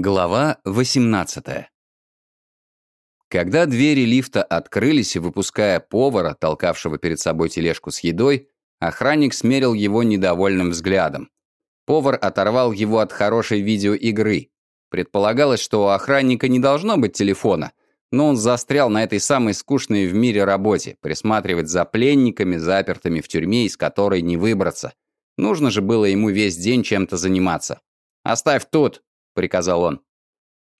Глава 18 Когда двери лифта открылись, выпуская повара, толкавшего перед собой тележку с едой, охранник смерил его недовольным взглядом. Повар оторвал его от хорошей видеоигры. Предполагалось, что у охранника не должно быть телефона, но он застрял на этой самой скучной в мире работе, присматривать за пленниками, запертыми в тюрьме, из которой не выбраться. Нужно же было ему весь день чем-то заниматься. «Оставь тут!» Приказал он.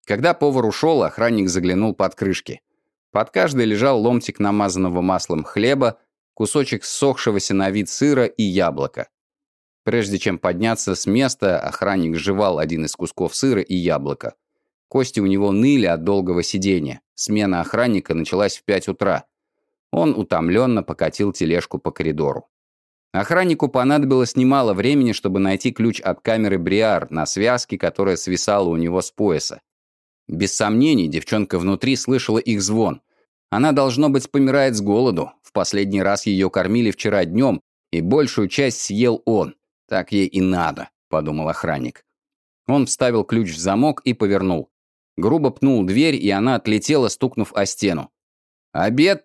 Когда повар ушел, охранник заглянул под крышки. Под каждой лежал ломтик намазанного маслом хлеба, кусочек ссохшегося на вид сыра и яблоко. Прежде чем подняться с места, охранник жевал один из кусков сыра и яблока. Кости у него ныли от долгого сидения. Смена охранника началась в пять утра. Он утомленно покатил тележку по коридору. Охраннику понадобилось немало времени, чтобы найти ключ от камеры Бриар на связке, которая свисала у него с пояса. Без сомнений, девчонка внутри слышала их звон. Она, должно быть, помирает с голоду. В последний раз ее кормили вчера днем, и большую часть съел он. Так ей и надо, подумал охранник. Он вставил ключ в замок и повернул. Грубо пнул дверь, и она отлетела, стукнув о стену. «Обед!»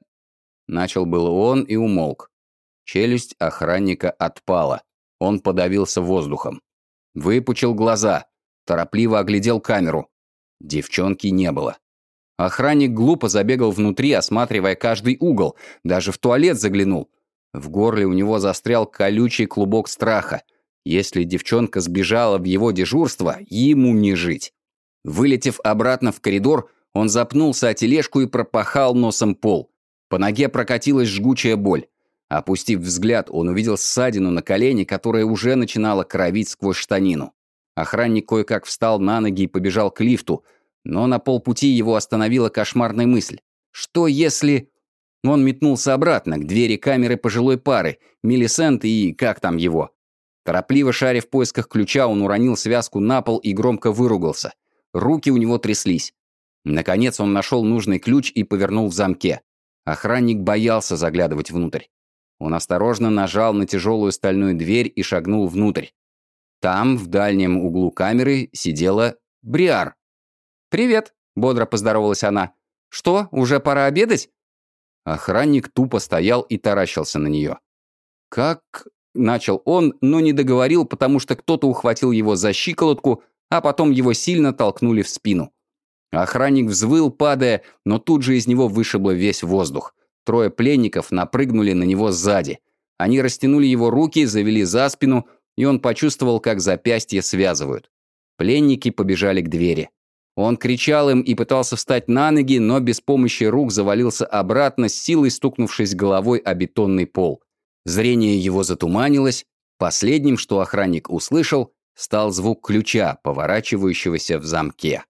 Начал было он и умолк. Челюсть охранника отпала. Он подавился воздухом. Выпучил глаза. Торопливо оглядел камеру. Девчонки не было. Охранник глупо забегал внутри, осматривая каждый угол. Даже в туалет заглянул. В горле у него застрял колючий клубок страха. Если девчонка сбежала в его дежурство, ему не жить. Вылетев обратно в коридор, он запнулся о тележку и пропахал носом пол. По ноге прокатилась жгучая боль. Опустив взгляд, он увидел ссадину на колене, которая уже начинала кровить сквозь штанину. Охранник кое-как встал на ноги и побежал к лифту, но на полпути его остановила кошмарная мысль. Что если... Он метнулся обратно, к двери камеры пожилой пары, Миллисент и... как там его? Торопливо шаря в поисках ключа, он уронил связку на пол и громко выругался. Руки у него тряслись. Наконец он нашел нужный ключ и повернул в замке. Охранник боялся заглядывать внутрь. Он осторожно нажал на тяжелую стальную дверь и шагнул внутрь. Там, в дальнем углу камеры, сидела Бриар. «Привет», — бодро поздоровалась она. «Что, уже пора обедать?» Охранник тупо стоял и таращился на нее. «Как...» — начал он, но не договорил, потому что кто-то ухватил его за щиколотку, а потом его сильно толкнули в спину. Охранник взвыл, падая, но тут же из него вышибло весь воздух. Трое пленников напрыгнули на него сзади. Они растянули его руки, завели за спину, и он почувствовал, как запястья связывают. Пленники побежали к двери. Он кричал им и пытался встать на ноги, но без помощи рук завалился обратно, с силой стукнувшись головой о бетонный пол. Зрение его затуманилось. Последним, что охранник услышал, стал звук ключа, поворачивающегося в замке.